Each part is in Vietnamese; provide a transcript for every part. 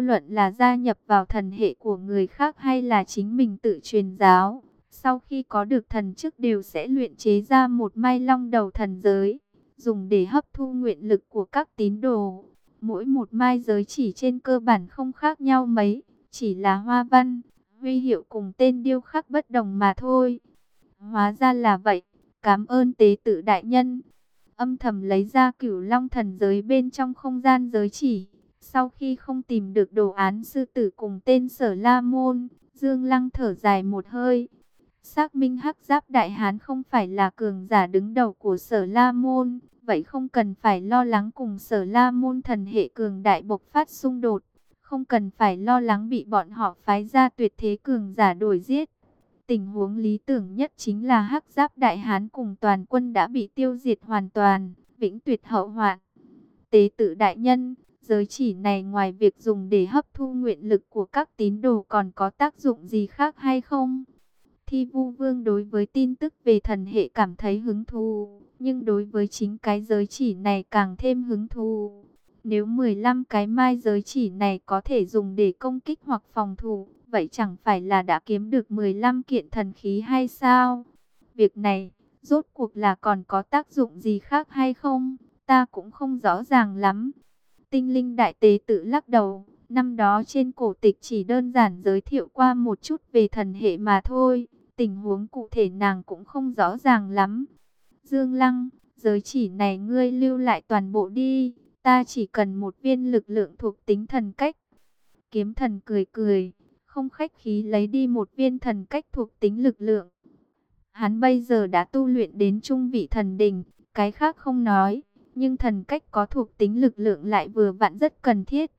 vô luận là gia nhập vào thần hệ của người khác hay là chính mình tự truyền giáo, sau khi có được thần chức đều sẽ luyện chế ra một mai long đầu thần giới, dùng để hấp thu nguyện lực của các tín đồ. Mỗi một mai giới chỉ trên cơ bản không khác nhau mấy, chỉ là hoa văn, huy hiệu cùng tên điêu khắc bất đồng mà thôi. Hóa ra là vậy, cảm ơn tế tự đại nhân. Âm thầm lấy ra cửu long thần giới bên trong không gian giới chỉ. Sau khi không tìm được đồ án sư tử cùng tên sở La Môn, Dương Lăng thở dài một hơi. Xác minh hắc giáp đại hán không phải là cường giả đứng đầu của sở La Môn, vậy không cần phải lo lắng cùng sở La Môn thần hệ cường đại bộc phát xung đột, không cần phải lo lắng bị bọn họ phái ra tuyệt thế cường giả đổi giết. Tình huống lý tưởng nhất chính là hắc giáp đại hán cùng toàn quân đã bị tiêu diệt hoàn toàn, vĩnh tuyệt hậu hoạn. Tế tự đại nhân, giới chỉ này ngoài việc dùng để hấp thu nguyện lực của các tín đồ còn có tác dụng gì khác hay không? Thi vu vương đối với tin tức về thần hệ cảm thấy hứng thú, nhưng đối với chính cái giới chỉ này càng thêm hứng thú. Nếu 15 cái mai giới chỉ này có thể dùng để công kích hoặc phòng thủ, vậy chẳng phải là đã kiếm được 15 kiện thần khí hay sao? Việc này, rốt cuộc là còn có tác dụng gì khác hay không? Ta cũng không rõ ràng lắm. Tinh linh đại tế tự lắc đầu, năm đó trên cổ tịch chỉ đơn giản giới thiệu qua một chút về thần hệ mà thôi. Tình huống cụ thể nàng cũng không rõ ràng lắm. Dương Lăng, giới chỉ này ngươi lưu lại toàn bộ đi. Ta chỉ cần một viên lực lượng thuộc tính thần cách. Kiếm thần cười cười, không khách khí lấy đi một viên thần cách thuộc tính lực lượng. Hắn bây giờ đã tu luyện đến trung vị thần đỉnh, cái khác không nói, nhưng thần cách có thuộc tính lực lượng lại vừa vặn rất cần thiết.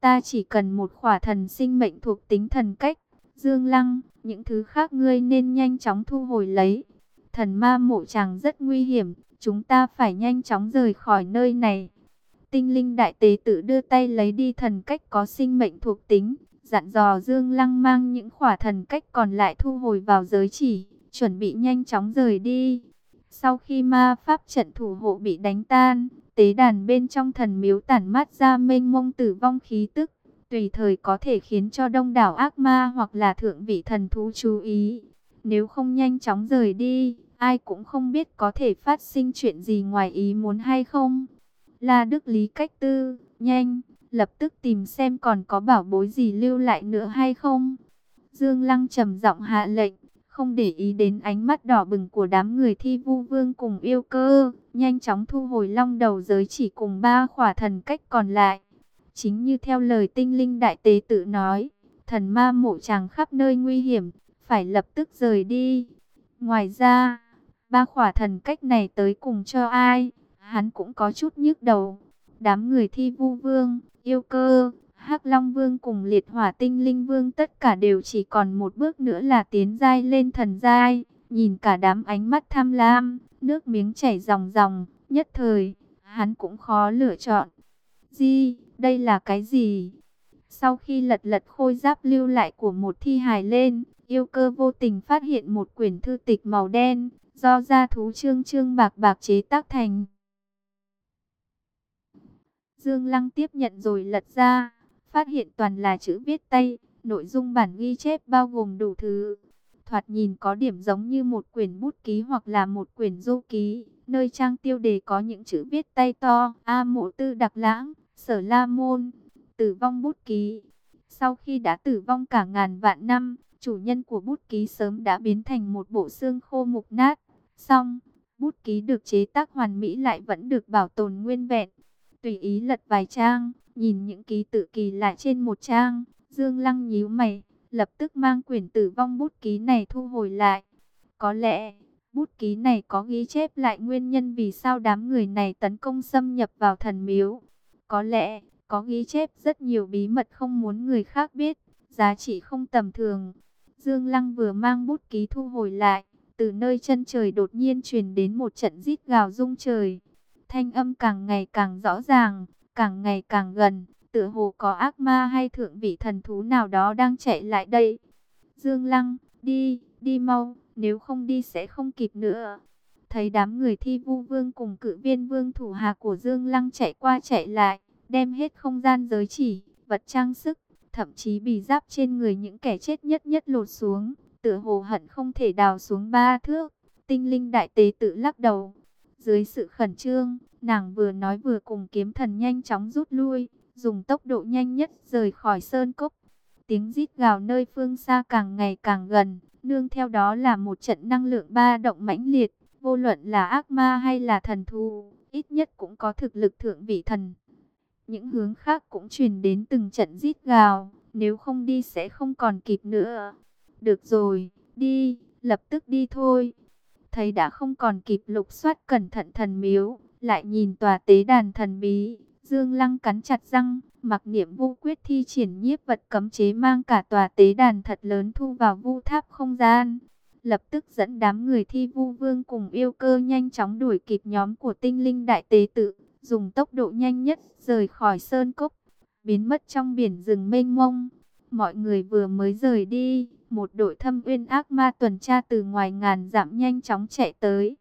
Ta chỉ cần một khỏa thần sinh mệnh thuộc tính thần cách, Dương Lăng, những thứ khác ngươi nên nhanh chóng thu hồi lấy. Thần ma mộ chàng rất nguy hiểm, chúng ta phải nhanh chóng rời khỏi nơi này. Tinh linh đại tế tự đưa tay lấy đi thần cách có sinh mệnh thuộc tính, dặn dò Dương Lăng mang những khỏa thần cách còn lại thu hồi vào giới chỉ, chuẩn bị nhanh chóng rời đi. Sau khi ma pháp trận thủ hộ bị đánh tan, tế đàn bên trong thần miếu tản mát ra mênh mông tử vong khí tức, tùy thời có thể khiến cho đông đảo ác ma hoặc là thượng vị thần thú chú ý. Nếu không nhanh chóng rời đi, ai cũng không biết có thể phát sinh chuyện gì ngoài ý muốn hay không. La Đức Lý cách tư, nhanh, lập tức tìm xem còn có bảo bối gì lưu lại nữa hay không. Dương Lăng trầm giọng hạ lệnh, không để ý đến ánh mắt đỏ bừng của đám người thi vu vương cùng yêu cơ, nhanh chóng thu hồi long đầu giới chỉ cùng ba khỏa thần cách còn lại. Chính như theo lời tinh linh đại tế tự nói, thần ma mộ chàng khắp nơi nguy hiểm, phải lập tức rời đi. Ngoài ra, ba khỏa thần cách này tới cùng cho ai, hắn cũng có chút nhức đầu. Đám người thi vu vương, yêu cơ, hắc long vương cùng liệt hỏa tinh linh vương tất cả đều chỉ còn một bước nữa là tiến giai lên thần giai. Nhìn cả đám ánh mắt tham lam, nước miếng chảy ròng ròng, nhất thời, hắn cũng khó lựa chọn. Di, đây là cái gì? Sau khi lật lật khôi giáp lưu lại của một thi hài lên, yêu cơ vô tình phát hiện một quyển thư tịch màu đen, do gia thú trương trương bạc bạc chế tác thành. Dương Lăng tiếp nhận rồi lật ra, phát hiện toàn là chữ viết tay, nội dung bản ghi chép bao gồm đủ thứ. Thoạt nhìn có điểm giống như một quyển bút ký hoặc là một quyển du ký, nơi trang tiêu đề có những chữ viết tay to, A mộ tư đặc lãng, sở la môn, tử vong bút ký. Sau khi đã tử vong cả ngàn vạn năm, chủ nhân của bút ký sớm đã biến thành một bộ xương khô mục nát. Xong, bút ký được chế tác hoàn mỹ lại vẫn được bảo tồn nguyên vẹn tùy ý lật vài trang, nhìn những ký tự kỳ lạ trên một trang, Dương Lăng nhíu mày, lập tức mang quyển tử vong bút ký này thu hồi lại. Có lẽ, bút ký này có ghi chép lại nguyên nhân vì sao đám người này tấn công xâm nhập vào thần miếu. Có lẽ, có ghi chép rất nhiều bí mật không muốn người khác biết, giá trị không tầm thường. Dương Lăng vừa mang bút ký thu hồi lại, từ nơi chân trời đột nhiên truyền đến một trận rít gào rung trời. Thanh âm càng ngày càng rõ ràng, càng ngày càng gần, tựa hồ có ác ma hay thượng vị thần thú nào đó đang chạy lại đây. Dương Lăng, đi, đi mau, nếu không đi sẽ không kịp nữa. Thấy đám người thi vu vương cùng cự viên vương thủ hà của Dương Lăng chạy qua chạy lại, đem hết không gian giới chỉ, vật trang sức, thậm chí bì giáp trên người những kẻ chết nhất nhất lột xuống, tựa hồ hận không thể đào xuống ba thước. Tinh linh đại tế tự lắc đầu. Dưới sự khẩn trương, nàng vừa nói vừa cùng kiếm thần nhanh chóng rút lui, dùng tốc độ nhanh nhất rời khỏi sơn cốc. Tiếng rít gào nơi phương xa càng ngày càng gần, nương theo đó là một trận năng lượng ba động mãnh liệt, vô luận là ác ma hay là thần thù, ít nhất cũng có thực lực thượng vị thần. Những hướng khác cũng truyền đến từng trận rít gào, nếu không đi sẽ không còn kịp nữa. Được rồi, đi, lập tức đi thôi. Thấy đã không còn kịp lục soát cẩn thận thần miếu, lại nhìn tòa tế đàn thần bí, Dương Lăng cắn chặt răng, mặc niệm vô quyết thi triển nhiếp vật cấm chế mang cả tòa tế đàn thật lớn thu vào vu tháp không gian. Lập tức dẫn đám người thi vu vương cùng yêu cơ nhanh chóng đuổi kịp nhóm của tinh linh đại tế tự, dùng tốc độ nhanh nhất rời khỏi sơn cốc, biến mất trong biển rừng mênh mông. Mọi người vừa mới rời đi, một đội thâm uyên ác ma tuần tra từ ngoài ngàn dặm nhanh chóng chạy tới.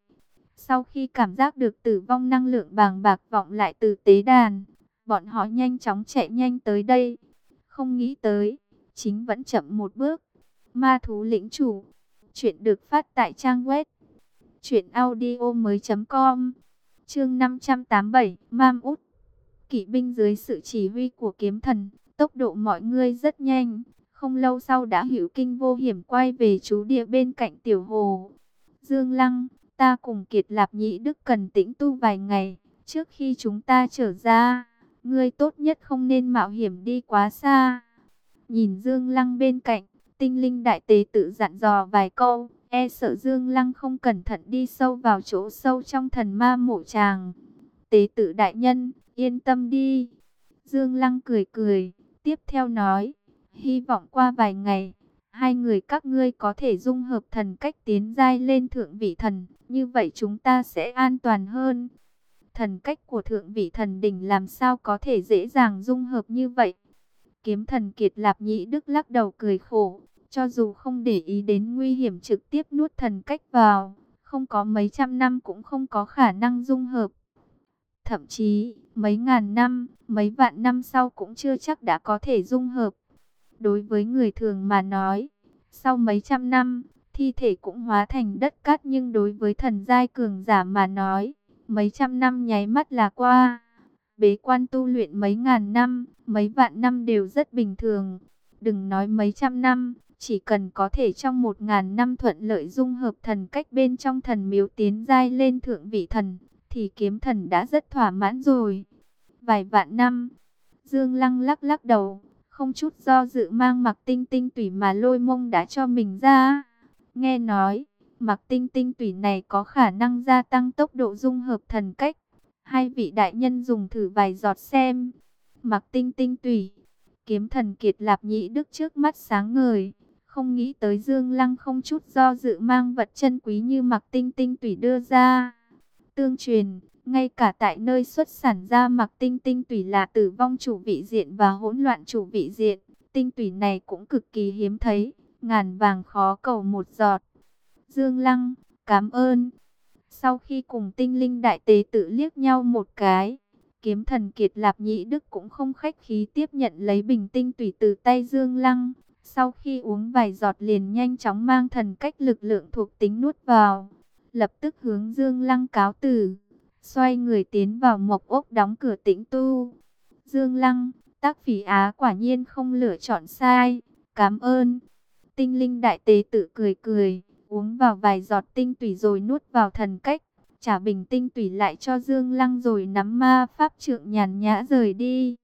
Sau khi cảm giác được tử vong năng lượng bàng bạc vọng lại từ tế đàn, bọn họ nhanh chóng chạy nhanh tới đây. Không nghĩ tới, chính vẫn chậm một bước. Ma thú lĩnh chủ, chuyện được phát tại trang web truyệnaudiomoi.com. Chương 587, Mam út. Kỵ binh dưới sự chỉ huy của kiếm thần, tốc độ mọi người rất nhanh, không lâu sau đã hiểu kinh vô hiểm quay về chú địa bên cạnh tiểu hồ. Dương Lăng, ta cùng Kiệt Lạp Nhĩ Đức cần tĩnh tu vài ngày, trước khi chúng ta trở ra, ngươi tốt nhất không nên mạo hiểm đi quá xa. Nhìn Dương Lăng bên cạnh, tinh linh đại tế tự dặn dò vài câu, e sợ Dương Lăng không cẩn thận đi sâu vào chỗ sâu trong thần ma mộ tràng. Tế tự đại nhân, yên tâm đi. Dương Lăng cười cười, tiếp theo nói, hy vọng qua vài ngày, hai người các ngươi có thể dung hợp thần cách tiến giai lên thượng vị thần, như vậy chúng ta sẽ an toàn hơn. Thần cách của thượng vị thần đỉnh làm sao có thể dễ dàng dung hợp như vậy? Kiếm thần kiệt lạp nhĩ đức lắc đầu cười khổ, cho dù không để ý đến nguy hiểm trực tiếp nuốt thần cách vào, không có mấy trăm năm cũng không có khả năng dung hợp. Thậm chí, mấy ngàn năm, mấy vạn năm sau cũng chưa chắc đã có thể dung hợp. Đối với người thường mà nói, sau mấy trăm năm, thi thể cũng hóa thành đất cát nhưng đối với thần giai cường giả mà nói, mấy trăm năm nháy mắt là qua. Bế quan tu luyện mấy ngàn năm, mấy vạn năm đều rất bình thường. Đừng nói mấy trăm năm, chỉ cần có thể trong một ngàn năm thuận lợi dung hợp thần cách bên trong thần miếu tiến giai lên thượng vị thần, thì kiếm thần đã rất thỏa mãn rồi. Vài vạn năm, Dương Lăng lắc lắc đầu, không chút do dự mang mặc tinh tinh tủy mà lôi mông đã cho mình ra. Nghe nói, mặc tinh tinh tủy này có khả năng gia tăng tốc độ dung hợp thần cách. Hai vị đại nhân dùng thử vài giọt xem. Mặc tinh tinh tủy, kiếm thần kiệt lạp nhị đức trước mắt sáng ngời. Không nghĩ tới Dương Lăng không chút do dự mang vật chân quý như mặc tinh tinh tủy đưa ra. Tương truyền, ngay cả tại nơi xuất sản ra mặc tinh tinh tủy là tử vong chủ vị diện và hỗn loạn chủ vị diện, tinh tủy này cũng cực kỳ hiếm thấy, ngàn vàng khó cầu một giọt. Dương Lăng, cảm ơn. Sau khi cùng tinh linh đại tế tự liếc nhau một cái, kiếm thần kiệt lạp nhị đức cũng không khách khí tiếp nhận lấy bình tinh tủy từ tay Dương Lăng. Sau khi uống vài giọt liền nhanh chóng mang thần cách lực lượng thuộc tính nuốt vào, lập tức hướng Dương Lăng cáo từ xoay người tiến vào mộc ốc đóng cửa tĩnh tu. Dương Lăng, tác phỉ Á quả nhiên không lựa chọn sai, cảm ơn. Tinh linh đại tế tự cười cười, uống vào vài giọt tinh tủy rồi nuốt vào thần cách, trả bình tinh tủy lại cho Dương Lăng rồi nắm ma pháp trượng nhàn nhã rời đi.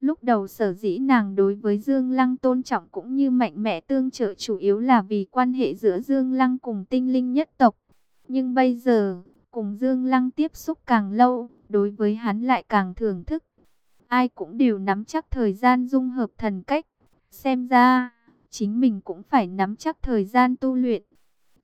Lúc đầu sở dĩ nàng đối với Dương Lăng tôn trọng cũng như mạnh mẽ tương trợ chủ yếu là vì quan hệ giữa Dương Lăng cùng tinh linh nhất tộc. Nhưng bây giờ, Cùng Dương Lăng tiếp xúc càng lâu, đối với hắn lại càng thưởng thức. Ai cũng đều nắm chắc thời gian dung hợp thần cách. Xem ra, chính mình cũng phải nắm chắc thời gian tu luyện.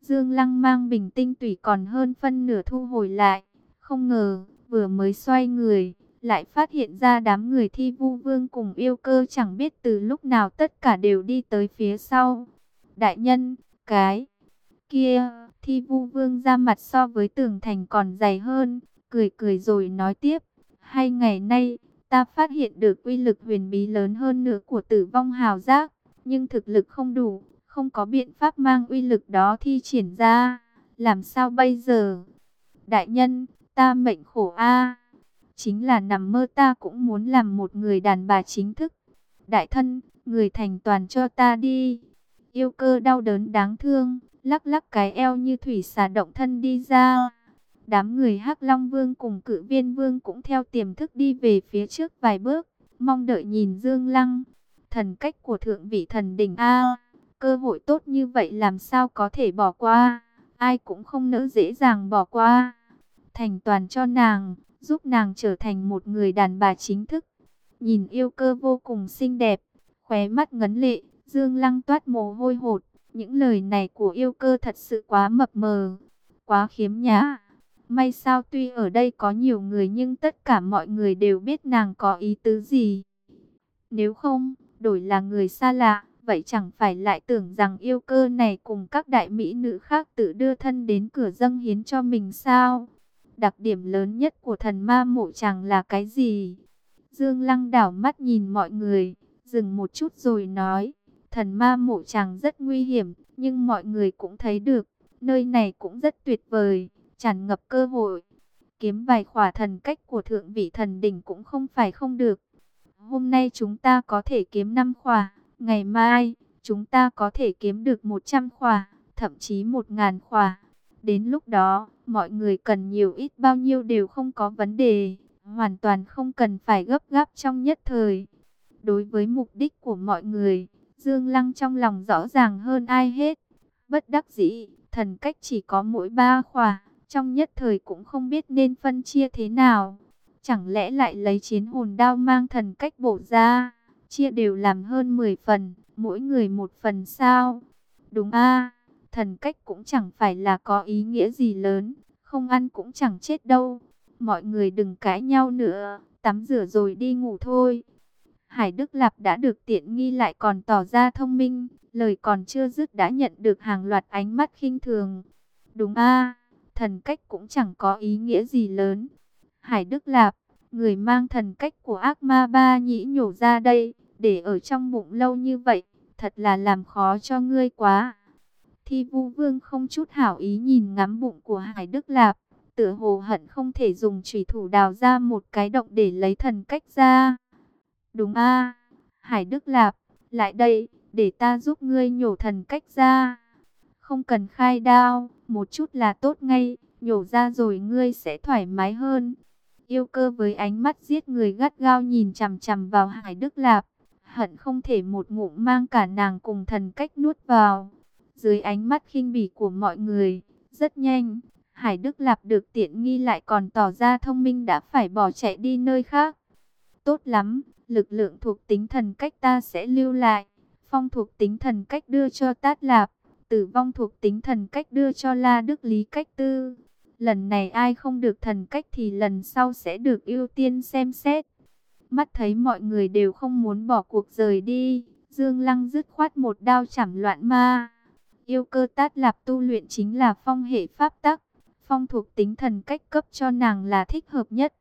Dương Lăng mang bình tinh tùy còn hơn phân nửa thu hồi lại. Không ngờ, vừa mới xoay người, lại phát hiện ra đám người thi vu vương cùng yêu cơ chẳng biết từ lúc nào tất cả đều đi tới phía sau. Đại nhân, cái kia Thi vu vương ra mặt so với tường thành còn dày hơn, cười cười rồi nói tiếp. Hai ngày nay, ta phát hiện được quy lực huyền bí lớn hơn nữa của tử vong hào giác, nhưng thực lực không đủ, không có biện pháp mang uy lực đó thi triển ra. Làm sao bây giờ? Đại nhân, ta mệnh khổ a Chính là nằm mơ ta cũng muốn làm một người đàn bà chính thức. Đại thân, người thành toàn cho ta đi. Yêu cơ đau đớn đáng thương, lắc lắc cái eo như thủy xà động thân đi ra. Đám người hắc Long Vương cùng cự viên Vương cũng theo tiềm thức đi về phía trước vài bước, mong đợi nhìn Dương Lăng. Thần cách của thượng vị thần đỉnh A, cơ hội tốt như vậy làm sao có thể bỏ qua, ai cũng không nỡ dễ dàng bỏ qua. Thành toàn cho nàng, giúp nàng trở thành một người đàn bà chính thức. Nhìn yêu cơ vô cùng xinh đẹp, khóe mắt ngấn lệ, Dương Lăng toát mồ hôi hột. Những lời này của yêu cơ thật sự quá mập mờ, quá khiếm nhã. May sao tuy ở đây có nhiều người nhưng tất cả mọi người đều biết nàng có ý tứ gì. Nếu không, đổi là người xa lạ, vậy chẳng phải lại tưởng rằng yêu cơ này cùng các đại mỹ nữ khác tự đưa thân đến cửa dâng hiến cho mình sao? Đặc điểm lớn nhất của thần ma mộ chàng là cái gì? Dương Lăng đảo mắt nhìn mọi người, dừng một chút rồi nói, thần ma mộ chàng rất nguy hiểm, nhưng mọi người cũng thấy được, nơi này cũng rất tuyệt vời tràn ngập cơ hội. Kiếm vài khỏa thần cách của thượng vị thần đỉnh cũng không phải không được. Hôm nay chúng ta có thể kiếm 5 khỏa, ngày mai chúng ta có thể kiếm được 100 khỏa, thậm chí 1.000 khỏa. Đến lúc đó, mọi người cần nhiều ít bao nhiêu đều không có vấn đề, hoàn toàn không cần phải gấp gáp trong nhất thời. Đối với mục đích của mọi người, Dương Lăng trong lòng rõ ràng hơn ai hết. Bất đắc dĩ, thần cách chỉ có mỗi ba khỏa, trong nhất thời cũng không biết nên phân chia thế nào. Chẳng lẽ lại lấy chiến hồn đao mang thần cách bổ ra, chia đều làm hơn 10 phần, mỗi người một phần sao? Đúng a thần cách cũng chẳng phải là có ý nghĩa gì lớn, không ăn cũng chẳng chết đâu. Mọi người đừng cãi nhau nữa, tắm rửa rồi đi ngủ thôi. Hải Đức Lạp đã được tiện nghi lại còn tỏ ra thông minh, lời còn chưa dứt đã nhận được hàng loạt ánh mắt khinh thường. Đúng a thần cách cũng chẳng có ý nghĩa gì lớn. Hải Đức Lạp, người mang thần cách của ác ma ba nhĩ nhổ ra đây, để ở trong bụng lâu như vậy, thật là làm khó cho ngươi quá. Thi vu vương không chút hảo ý nhìn ngắm bụng của Hải Đức Lạp, tựa hồ hận không thể dùng chủy thủ đào ra một cái động để lấy thần cách ra. Đúng a Hải Đức Lạp, lại đây, để ta giúp ngươi nhổ thần cách ra. Không cần khai đao, một chút là tốt ngay, nhổ ra rồi ngươi sẽ thoải mái hơn. Yêu cơ với ánh mắt giết người gắt gao nhìn chằm chằm vào Hải Đức Lạp, hận không thể một ngụm mang cả nàng cùng thần cách nuốt vào. Dưới ánh mắt khinh bỉ của mọi người, rất nhanh, Hải Đức Lạp được tiện nghi lại còn tỏ ra thông minh đã phải bỏ chạy đi nơi khác. Tốt lắm, lực lượng thuộc tính thần cách ta sẽ lưu lại, phong thuộc tính thần cách đưa cho Tát Lạp tử vong thuộc tính thần cách đưa cho La Đức Lý cách tư. Lần này ai không được thần cách thì lần sau sẽ được ưu tiên xem xét. Mắt thấy mọi người đều không muốn bỏ cuộc rời đi, Dương Lăng dứt khoát một đao chảm loạn ma. Yêu cơ tát lạp tu luyện chính là phong hệ pháp tắc, phong thuộc tính thần cách cấp cho nàng là thích hợp nhất.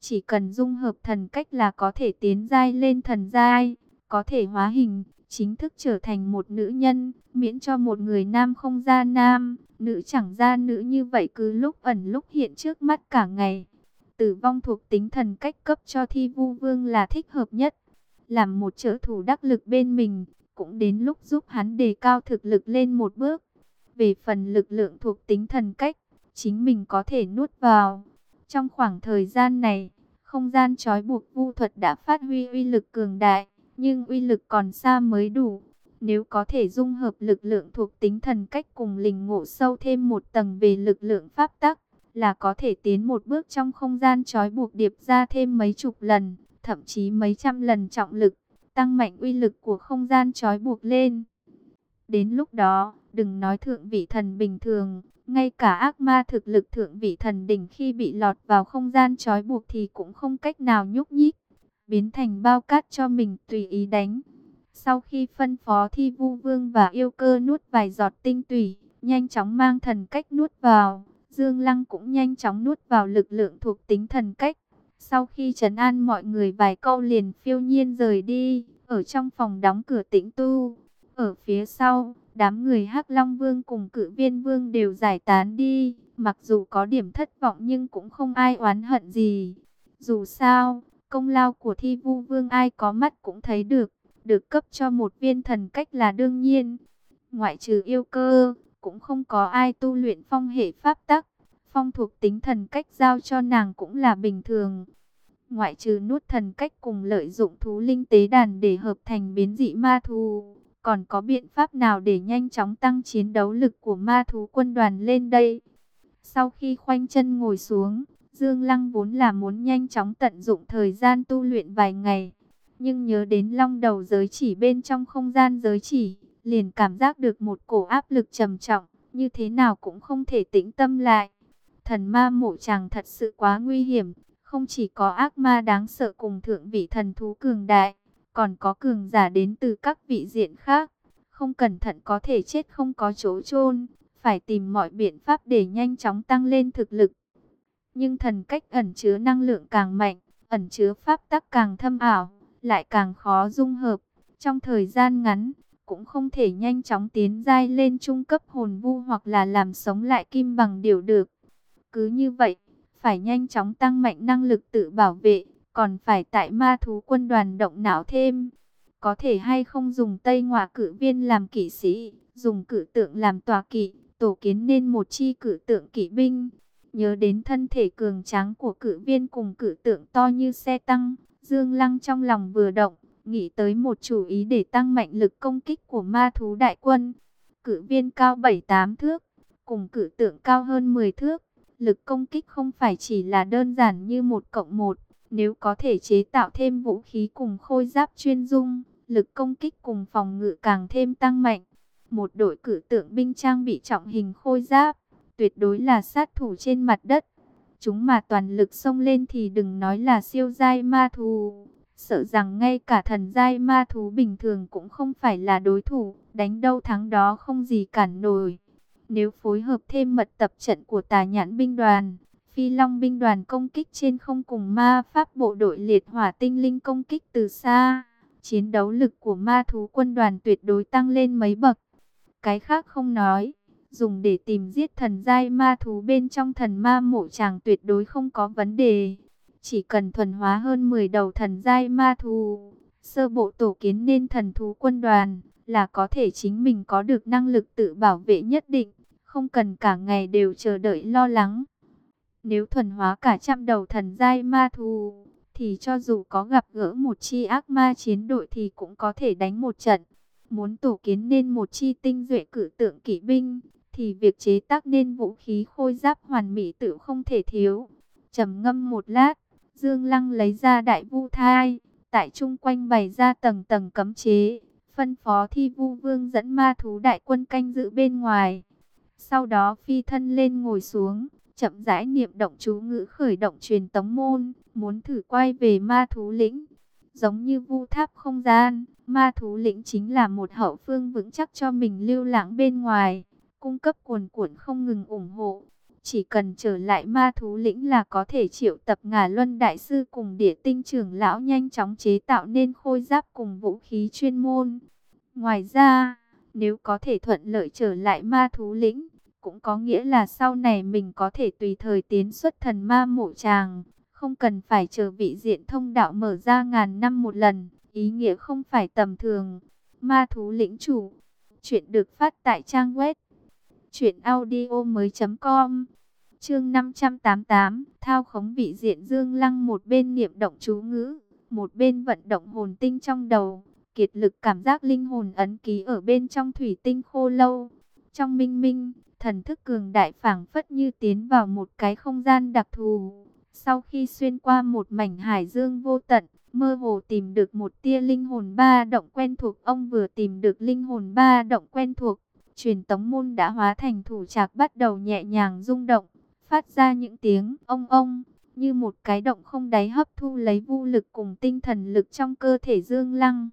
Chỉ cần dung hợp thần cách là có thể tiến giai lên thần giai, có thể hóa hình, chính thức trở thành một nữ nhân, miễn cho một người nam không ra nam, nữ chẳng ra nữ như vậy cứ lúc ẩn lúc hiện trước mắt cả ngày. Tử vong thuộc tính thần cách cấp cho thi vu vương là thích hợp nhất, làm một trợ thủ đắc lực bên mình, cũng đến lúc giúp hắn đề cao thực lực lên một bước. Về phần lực lượng thuộc tính thần cách, chính mình có thể nuốt vào. Trong khoảng thời gian này, không gian trói buộc vu thuật đã phát huy uy lực cường đại nhưng uy lực còn xa mới đủ. Nếu có thể dung hợp lực lượng thuộc tính thần cách cùng lình ngộ sâu thêm một tầng về lực lượng pháp tắc, là có thể tiến một bước trong không gian trói buộc điệp ra thêm mấy chục lần, thậm chí mấy trăm lần trọng lực, tăng mạnh uy lực của không gian trói buộc lên. Đến lúc đó, đừng nói thượng vị thần bình thường, ngay cả ác ma thực lực thượng vị thần đỉnh khi bị lọt vào không gian trói buộc thì cũng không cách nào nhúc nhích biến thành bao cát cho mình tùy ý đánh. Sau khi phân phó thi vu vương và yêu cơ nuốt vài giọt tinh tủy, nhanh chóng mang thần cách nuốt vào, Dương Lăng cũng nhanh chóng nuốt vào lực lượng thuộc tính thần cách. Sau khi trấn an mọi người vài câu liền phiêu nhiên rời đi, ở trong phòng đóng cửa tĩnh tu. Ở phía sau, đám người hắc Long Vương cùng cự viên Vương đều giải tán đi, mặc dù có điểm thất vọng nhưng cũng không ai oán hận gì. Dù sao, công lao của thi vu vương ai có mắt cũng thấy được, được cấp cho một viên thần cách là đương nhiên. Ngoại trừ yêu cơ, cũng không có ai tu luyện phong hệ pháp tắc, phong thuộc tính thần cách giao cho nàng cũng là bình thường. Ngoại trừ nuốt thần cách cùng lợi dụng thú linh tế đàn để hợp thành biến dị ma thú, còn có biện pháp nào để nhanh chóng tăng chiến đấu lực của ma thú quân đoàn lên đây? Sau khi khoanh chân ngồi xuống, Dương Lăng vốn là muốn nhanh chóng tận dụng thời gian tu luyện vài ngày. Nhưng nhớ đến long đầu giới chỉ bên trong không gian giới chỉ, liền cảm giác được một cổ áp lực trầm trọng, như thế nào cũng không thể tĩnh tâm lại. Thần ma mộ chàng thật sự quá nguy hiểm, không chỉ có ác ma đáng sợ cùng thượng vị thần thú cường đại, còn có cường giả đến từ các vị diện khác. Không cẩn thận có thể chết không có chỗ chôn phải tìm mọi biện pháp để nhanh chóng tăng lên thực lực. Nhưng thần cách ẩn chứa năng lượng càng mạnh, ẩn chứa pháp tắc càng thâm ảo, lại càng khó dung hợp. Trong thời gian ngắn, cũng không thể nhanh chóng tiến giai lên trung cấp hồn vu hoặc là làm sống lại kim bằng điều được. Cứ như vậy, phải nhanh chóng tăng mạnh năng lực tự bảo vệ, còn phải tại ma thú quân đoàn động não thêm. Có thể hay không dùng Tây Ngoại cử viên làm kỵ sĩ, dùng cử tượng làm tòa kỵ, tổ kiến nên một chi cử tượng kỵ binh. Nhớ đến thân thể cường tráng của cử viên cùng cử tượng to như xe tăng, Dương Lăng trong lòng vừa động, nghĩ tới một chủ ý để tăng mạnh lực công kích của ma thú đại quân. Cử viên cao 7-8 thước, cùng cử tượng cao hơn 10 thước. Lực công kích không phải chỉ là đơn giản như một cộng một, nếu có thể chế tạo thêm vũ khí cùng khôi giáp chuyên dung, lực công kích cùng phòng ngự càng thêm tăng mạnh. Một đội cử tượng binh trang bị trọng hình khôi giáp, tuyệt đối là sát thủ trên mặt đất. Chúng mà toàn lực xông lên thì đừng nói là siêu giai ma thú, sợ rằng ngay cả thần giai ma thú bình thường cũng không phải là đối thủ, đánh đâu thắng đó không gì cản nổi. Nếu phối hợp thêm mật tập trận của tà nhãn binh đoàn, phi long binh đoàn công kích trên không cùng ma pháp bộ đội liệt hỏa tinh linh công kích từ xa, chiến đấu lực của ma thú quân đoàn tuyệt đối tăng lên mấy bậc. Cái khác không nói, dùng để tìm giết thần giai ma thú bên trong thần ma mộ chàng tuyệt đối không có vấn đề. Chỉ cần thuần hóa hơn 10 đầu thần giai ma thú, sơ bộ tổ kiến nên thần thú quân đoàn, là có thể chính mình có được năng lực tự bảo vệ nhất định, không cần cả ngày đều chờ đợi lo lắng. Nếu thuần hóa cả trăm đầu thần giai ma thú, thì cho dù có gặp gỡ một chi ác ma chiến đội thì cũng có thể đánh một trận. Muốn tổ kiến nên một chi tinh duệ cử tượng kỵ binh, thì việc chế tác nên vũ khí khôi giáp hoàn mỹ tự không thể thiếu. trầm ngâm một lát, Dương Lăng lấy ra đại vu thai, tại chung quanh bày ra tầng tầng cấm chế, phân phó thi vu vương dẫn ma thú đại quân canh giữ bên ngoài. Sau đó phi thân lên ngồi xuống, chậm rãi niệm động chú ngữ khởi động truyền tống môn, muốn thử quay về ma thú lĩnh. Giống như vu tháp không gian, ma thú lĩnh chính là một hậu phương vững chắc cho mình lưu lãng bên ngoài, cung cấp cuồn cuộn không ngừng ủng hộ. Chỉ cần trở lại ma thú lĩnh là có thể triệu tập ngà luân đại sư cùng địa tinh trưởng lão nhanh chóng chế tạo nên khôi giáp cùng vũ khí chuyên môn. Ngoài ra, nếu có thể thuận lợi trở lại ma thú lĩnh, cũng có nghĩa là sau này mình có thể tùy thời tiến xuất thần ma mộ tràng, không cần phải chờ vị diện thông đạo mở ra ngàn năm một lần, ý nghĩa không phải tầm thường. Ma thú lĩnh chủ, chuyện được phát tại trang web truyệnaudiomoi.com. Chương 588, thao khống vị diện Dương Lăng một bên niệm động chú ngữ, một bên vận động hồn tinh trong đầu, kiệt lực cảm giác linh hồn ấn ký ở bên trong thủy tinh khô lâu. Trong minh minh, thần thức cường đại phảng phất như tiến vào một cái không gian đặc thù. Sau khi xuyên qua một mảnh hải dương vô tận, mơ hồ tìm được một tia linh hồn ba động quen thuộc. Ông vừa tìm được linh hồn ba động quen thuộc, truyền tống môn đã hóa thành thủ trạc bắt đầu nhẹ nhàng rung động, phát ra những tiếng ông ông, như một cái động không đáy hấp thu lấy vô lực cùng tinh thần lực trong cơ thể Dương Lăng.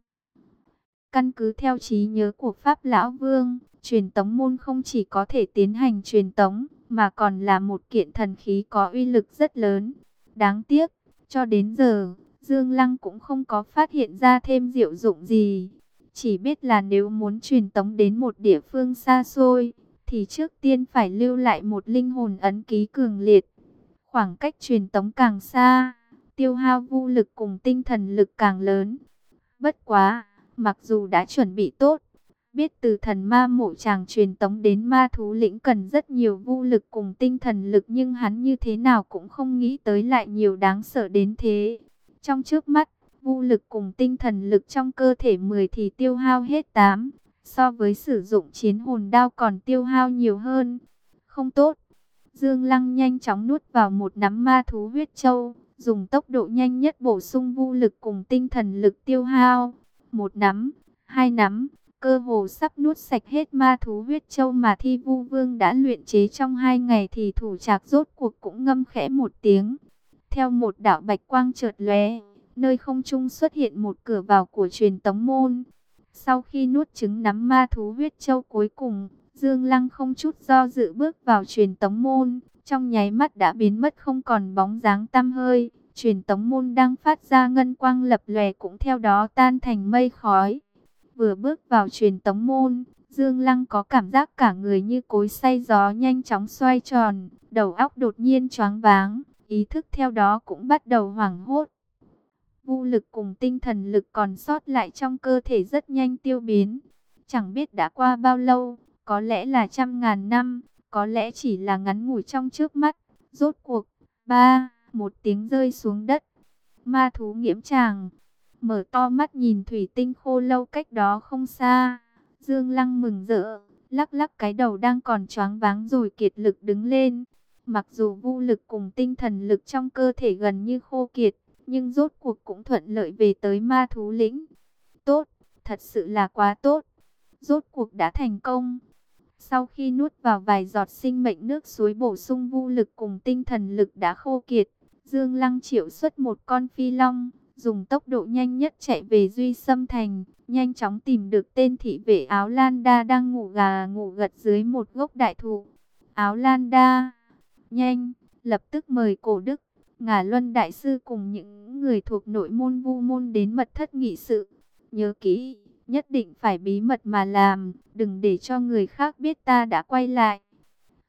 Căn cứ theo trí nhớ của Pháp Lão Vương, truyền tống môn không chỉ có thể tiến hành truyền tống, mà còn là một kiện thần khí có uy lực rất lớn. Đáng tiếc, Cho đến giờ, Dương Lăng cũng không có phát hiện ra thêm diệu dụng gì. Chỉ biết là nếu muốn truyền tống đến một địa phương xa xôi, thì trước tiên phải lưu lại một linh hồn ấn ký cường liệt. Khoảng cách truyền tống càng xa, tiêu hao vô lực cùng tinh thần lực càng lớn. Bất quá, mặc dù đã chuẩn bị tốt, biết từ thần ma mộ chàng truyền tống đến ma thú lĩnh cần rất nhiều vô lực cùng tinh thần lực nhưng hắn như thế nào cũng không nghĩ tới lại nhiều đáng sợ đến thế. Trong trước mắt, vô lực cùng tinh thần lực trong cơ thể 10 thì tiêu hao hết 8, so với sử dụng chiến hồn đao còn tiêu hao nhiều hơn. Không tốt. Dương Lăng nhanh chóng nuốt vào một nắm ma thú huyết châu, dùng tốc độ nhanh nhất bổ sung vô lực cùng tinh thần lực tiêu hao. Một nắm, hai nắm, cơ hồ sắp nuốt sạch hết ma thú huyết châu mà thi vu vương đã luyện chế trong hai ngày thì thủ trạc rốt cuộc cũng ngâm khẽ một tiếng. Theo một đạo bạch quang chợt lóe, nơi không trung xuất hiện một cửa vào của truyền tống môn. Sau khi nuốt trứng nắm ma thú huyết châu cuối cùng, Dương Lăng không chút do dự bước vào truyền tống môn, trong nháy mắt đã biến mất không còn bóng dáng tăm hơi. Truyền tống môn đang phát ra ngân quang lập lòe cũng theo đó tan thành mây khói. Vừa bước vào truyền tống môn, Dương Lăng có cảm giác cả người như cối say gió nhanh chóng xoay tròn, đầu óc đột nhiên choáng váng, ý thức theo đó cũng bắt đầu hoảng hốt. Vô lực cùng tinh thần lực còn sót lại trong cơ thể rất nhanh tiêu biến. Chẳng biết đã qua bao lâu, có lẽ là trăm ngàn năm, có lẽ chỉ là ngắn ngủi trong trước mắt. Rốt cuộc, ba, một tiếng rơi xuống đất. Ma thú nghiễm chàng, mở to mắt nhìn thủy tinh khô lâu cách đó không xa. Dương Lăng mừng rỡ, lắc lắc cái đầu đang còn choáng váng rồi kiệt lực đứng lên. Mặc dù vô lực cùng tinh thần lực trong cơ thể gần như khô kiệt, nhưng rốt cuộc cũng thuận lợi về tới ma thú lĩnh. Tốt, thật sự là quá tốt. Rốt cuộc đã thành công. Sau khi nuốt vào vài giọt sinh mệnh nước suối bổ sung vô lực cùng tinh thần lực đã khô kiệt, Dương Lăng triệu xuất một con phi long, dùng tốc độ nhanh nhất chạy về Duy Sâm Thành, nhanh chóng tìm được tên thị vệ áo Lan Đa đang ngủ gà ngủ gật dưới một gốc đại thụ. Áo Lan Đa, nhanh, lập tức mời cổ đức, Ngà luân đại sư cùng những người thuộc nội môn vu môn đến mật thất nghị sự. Nhớ kỹ, nhất định phải bí mật mà làm, đừng để cho người khác biết ta đã quay lại.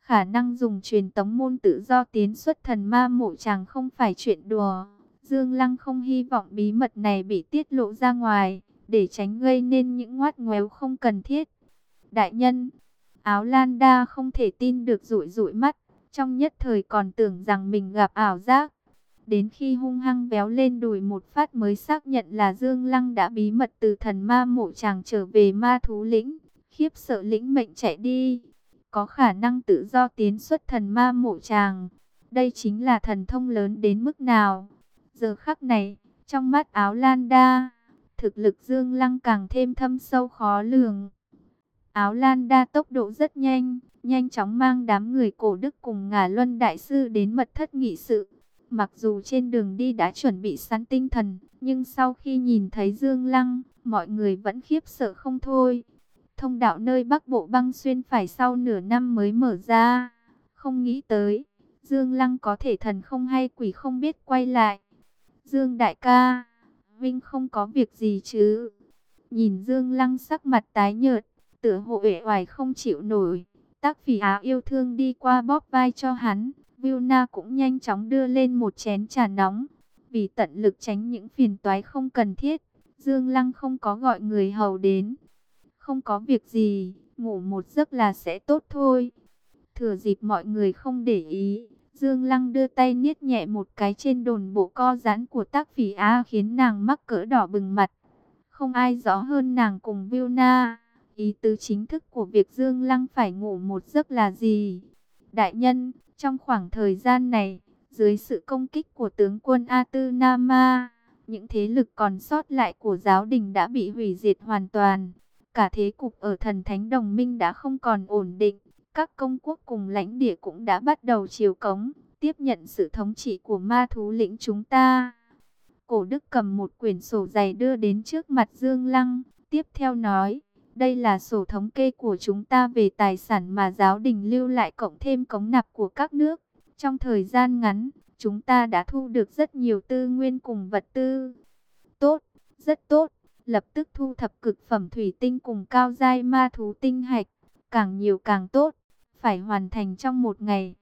Khả năng dùng truyền tống môn tự do tiến xuất thần ma mộ chàng không phải chuyện đùa. Dương Lăng không hy vọng bí mật này bị tiết lộ ra ngoài, để tránh gây nên những ngoát ngoéo không cần thiết. Đại nhân, áo Lan Đa không thể tin được rụi rụi mắt, trong nhất thời còn tưởng rằng mình gặp ảo giác. Đến khi hung hăng béo lên đùi một phát mới xác nhận là Dương Lăng đã bí mật từ thần ma mộ chàng trở về ma thú lĩnh, khiếp sợ lĩnh mệnh chạy đi. Có khả năng tự do tiến xuất thần ma mộ chàng. Đây chính là thần thông lớn đến mức nào. Giờ khắc này, trong mắt áo Lan Đa, thực lực Dương Lăng càng thêm thâm sâu khó lường. Áo Lan Đa tốc độ rất nhanh, nhanh chóng mang đám người cổ đức cùng ngả luân đại sư đến mật thất nghị sự. Mặc dù trên đường đi đã chuẩn bị sẵn tinh thần, nhưng sau khi nhìn thấy Dương Lăng, mọi người vẫn khiếp sợ không thôi. Thông đạo nơi Bắc Bộ băng xuyên phải sau nửa năm mới mở ra. Không nghĩ tới, Dương Lăng có thể thần không hay quỷ không biết quay lại. Dương đại ca, Vinh không có việc gì chứ? Nhìn Dương Lăng sắc mặt tái nhợt, tựa hộ uể oải không chịu nổi. Tác phỉ áo yêu thương đi qua bóp vai cho hắn. Vilna cũng nhanh chóng đưa lên một chén trà nóng. Vì tận lực tránh những phiền toái không cần thiết, Dương Lăng không có gọi người hầu đến. Không có việc gì, ngủ một giấc là sẽ tốt thôi. Thừa dịp mọi người không để ý, Dương Lăng đưa tay niết nhẹ một cái trên đồn bộ co giãn của tác phỉ A khiến nàng mắc cỡ đỏ bừng mặt. Không ai rõ hơn nàng cùng Vilna. Ý tứ chính thức của việc Dương Lăng phải ngủ một giấc là gì? Đại nhân, trong khoảng thời gian này, dưới sự công kích của tướng quân A Tư Nama, những thế lực còn sót lại của giáo đình đã bị hủy diệt hoàn toàn. Cả thế cục ở thần thánh đồng minh đã không còn ổn định. Các công quốc cùng lãnh địa cũng đã bắt đầu chiều cống, tiếp nhận sự thống trị của ma thú lĩnh chúng ta. Cổ đức cầm một quyển sổ dày đưa đến trước mặt Dương Lăng, tiếp theo nói. Đây là sổ thống kê của chúng ta về tài sản mà giáo đình lưu lại cộng thêm cống nạp của các nước. Trong thời gian ngắn, chúng ta đã thu được rất nhiều tư nguyên cùng vật tư. Tốt, rất tốt, lập tức thu thập cực phẩm thủy tinh cùng cao giai ma thú tinh hạch, càng nhiều càng tốt, phải hoàn thành trong một ngày.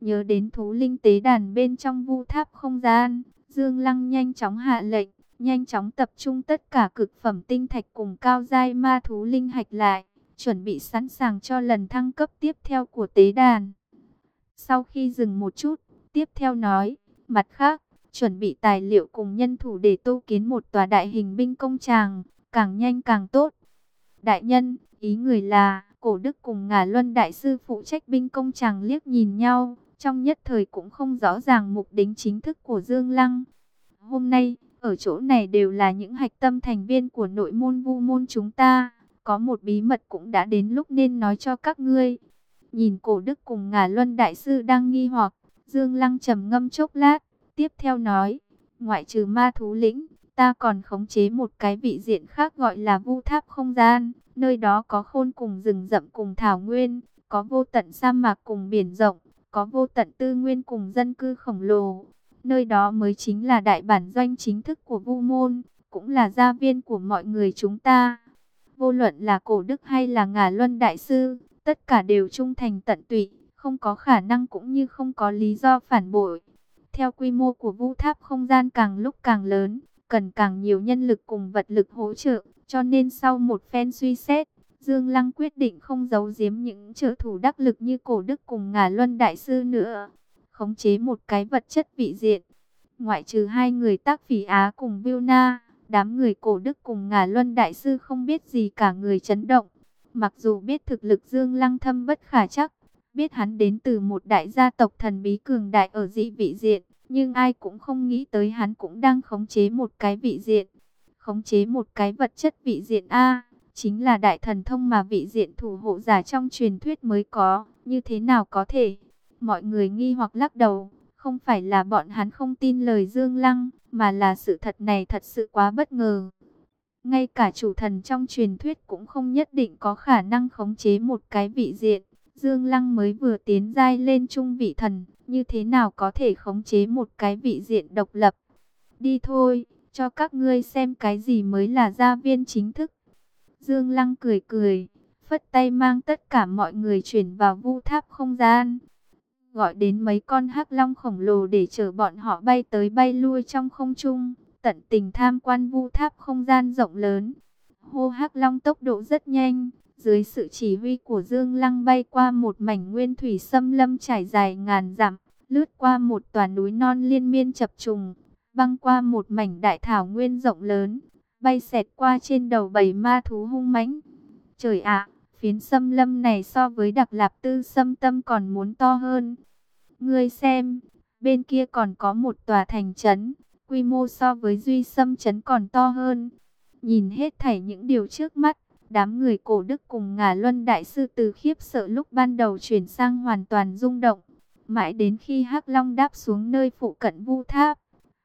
Nhớ đến thú linh tế đàn bên trong vu tháp không gian, Dương Lăng nhanh chóng hạ lệnh, nhanh chóng tập trung tất cả cực phẩm tinh thạch cùng cao giai ma thú linh hạch lại, chuẩn bị sẵn sàng cho lần thăng cấp tiếp theo của tế đàn. Sau khi dừng một chút, tiếp theo nói, mặt khác, chuẩn bị tài liệu cùng nhân thủ để tu kiến một tòa đại hình binh công tràng, càng nhanh càng tốt. Đại nhân, ý người là, cổ đức cùng ngà luân đại sư phụ trách binh công tràng liếc nhìn nhau, trong nhất thời cũng không rõ ràng mục đích chính thức của Dương Lăng. Hôm nay, ở chỗ này đều là những hạch tâm thành viên của nội môn vu môn chúng ta. Có một bí mật cũng đã đến lúc nên nói cho các ngươi. Nhìn cổ đức cùng ngả luân đại sư đang nghi hoặc, Dương Lăng trầm ngâm chốc lát, tiếp theo nói, ngoại trừ ma thú lĩnh, ta còn khống chế một cái vị diện khác gọi là vu tháp không gian, nơi đó có khôn cùng rừng rậm cùng thảo nguyên, có vô tận sa mạc cùng biển rộng, có vô tận tư nguyên cùng dân cư khổng lồ. Nơi đó mới chính là đại bản doanh chính thức của Vu Môn, cũng là gia viên của mọi người chúng ta. Vô luận là cổ đức hay là ngả luân đại sư, tất cả đều trung thành tận tụy, không có khả năng cũng như không có lý do phản bội. Theo quy mô của vu tháp không gian càng lúc càng lớn, cần càng nhiều nhân lực cùng vật lực hỗ trợ, cho nên sau một phen suy xét, Dương Lăng quyết định không giấu giếm những trợ thủ đắc lực như cổ đức cùng ngả luân đại sư nữa. Khống chế một cái vật chất vị diện. Ngoại trừ hai người tác phỉ Á cùng Na, đám người cổ đức cùng ngả luân đại sư không biết gì cả người chấn động. Mặc dù biết thực lực Dương Lăng thâm bất khả chắc, biết hắn đến từ một đại gia tộc thần bí cường đại ở dị vị diện, nhưng ai cũng không nghĩ tới hắn cũng đang khống chế một cái vị diện. Khống chế một cái vật chất vị diện A chính là đại thần thông mà vị diện thủ hộ giả trong truyền thuyết mới có, như thế nào có thể? Mọi người nghi hoặc lắc đầu, không phải là bọn hắn không tin lời Dương Lăng, mà là sự thật này thật sự quá bất ngờ. Ngay cả chủ thần trong truyền thuyết cũng không nhất định có khả năng khống chế một cái vị diện. Dương Lăng mới vừa tiến giai lên trung vị thần, như thế nào có thể khống chế một cái vị diện độc lập? Đi thôi, cho các ngươi xem cái gì mới là gia viên chính thức. Dương Lăng cười cười, phất tay mang tất cả mọi người chuyển vào vu tháp không gian. Gọi đến mấy con hắc long khổng lồ để chở bọn họ bay tới bay lui trong không trung, tận tình tham quan vu tháp không gian rộng lớn. Hô hắc long tốc độ rất nhanh, dưới sự chỉ huy của Dương Lăng bay qua một mảnh nguyên thủy xâm lâm trải dài ngàn dặm, lướt qua một tòa núi non liên miên chập trùng, băng qua một mảnh đại thảo nguyên rộng lớn, bay xẹt qua trên đầu bảy ma thú hung mãnh. Trời ạ, phiến xâm lâm này so với đặc lạp tư xâm tâm còn muốn to hơn. Ngươi xem, bên kia còn có một tòa thành trấn, quy mô so với duy sâm trấn còn to hơn. Nhìn hết thảy những điều trước mắt, đám người cổ đức cùng ngả luân đại sư từ khiếp sợ lúc ban đầu chuyển sang hoàn toàn rung động. Mãi đến khi hắc Long đáp xuống nơi phụ cận vu tháp,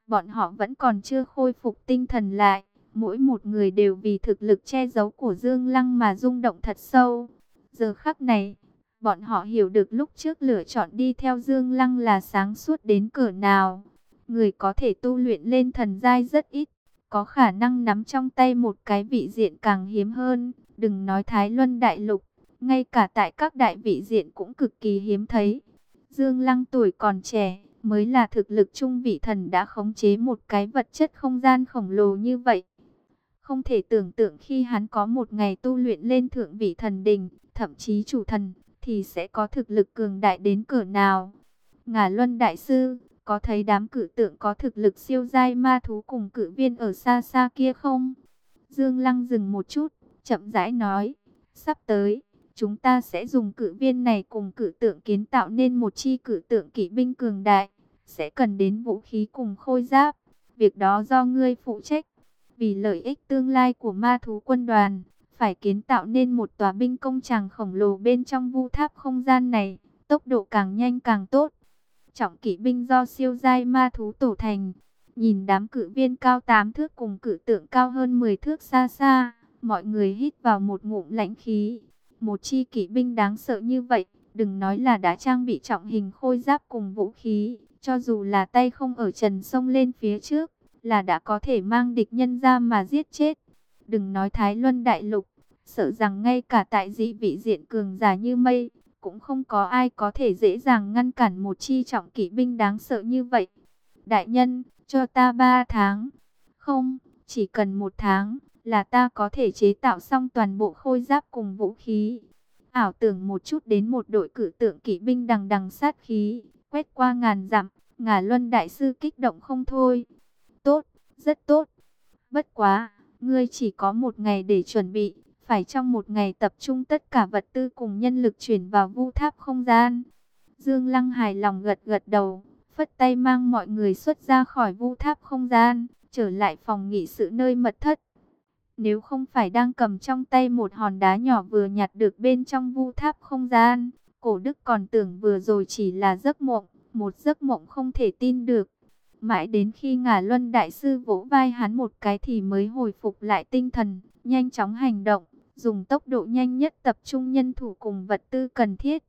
bọn họ vẫn còn chưa khôi phục tinh thần lại. Mỗi một người đều vì thực lực che giấu của Dương Lăng mà rung động thật sâu. Giờ khắc này, bọn họ hiểu được lúc trước lựa chọn đi theo Dương Lăng là sáng suốt đến cỡ nào. Người có thể tu luyện lên thần giai rất ít, có khả năng nắm trong tay một cái vị diện càng hiếm hơn. Đừng nói Thái Luân Đại Lục, ngay cả tại các đại vị diện cũng cực kỳ hiếm thấy. Dương Lăng tuổi còn trẻ, mới là thực lực trung vị thần đã khống chế một cái vật chất không gian khổng lồ như vậy. Không thể tưởng tượng khi hắn có một ngày tu luyện lên thượng vị thần đình, thậm chí chủ thần, thì sẽ có thực lực cường đại đến cỡ nào. Ngà Luân Đại Sư, có thấy đám cử tượng có thực lực siêu giai ma thú cùng cử viên ở xa xa kia không? Dương Lăng dừng một chút, chậm rãi nói, sắp tới, chúng ta sẽ dùng cử viên này cùng cử tượng kiến tạo nên một chi cử tượng kỵ binh cường đại, sẽ cần đến vũ khí cùng khôi giáp, việc đó do ngươi phụ trách. Vì lợi ích tương lai của ma thú quân đoàn, phải kiến tạo nên một tòa binh công tràng khổng lồ bên trong vu tháp không gian này, tốc độ càng nhanh càng tốt. Trọng kỵ binh do siêu giai ma thú tổ thành, nhìn đám cự viên cao 8 thước cùng cự tượng cao hơn 10 thước xa xa, mọi người hít vào một ngụm lãnh khí. Một chi kỵ binh đáng sợ như vậy, đừng nói là đã trang bị trọng hình khôi giáp cùng vũ khí, cho dù là tay không ở trần sông lên phía trước, là đã có thể mang địch nhân ra mà giết chết. Đừng nói Thái Luân Đại Lục, sợ rằng ngay cả tại dị vị diện cường giả như mây, cũng không có ai có thể dễ dàng ngăn cản một chi trọng kỵ binh đáng sợ như vậy. Đại nhân, cho ta ba tháng. Không, chỉ cần một tháng, là ta có thể chế tạo xong toàn bộ khôi giáp cùng vũ khí. Ảo tưởng một chút đến một đội cử tượng kỵ binh đằng đằng sát khí, quét qua ngàn dặm, ngà luân đại sư kích động không thôi. Tốt, rất tốt. Bất quá, ngươi chỉ có một ngày để chuẩn bị, phải trong một ngày tập trung tất cả vật tư cùng nhân lực chuyển vào vu tháp không gian. Dương Lăng hài lòng gật gật đầu, phất tay mang mọi người xuất ra khỏi vu tháp không gian, trở lại phòng nghị sự nơi mật thất. Nếu không phải đang cầm trong tay một hòn đá nhỏ vừa nhặt được bên trong vu tháp không gian, cổ đức còn tưởng vừa rồi chỉ là giấc mộng, một giấc mộng không thể tin được. Mãi đến khi ngả luân đại sư vỗ vai hắn một cái thì mới hồi phục lại tinh thần, nhanh chóng hành động, dùng tốc độ nhanh nhất tập trung nhân thủ cùng vật tư cần thiết.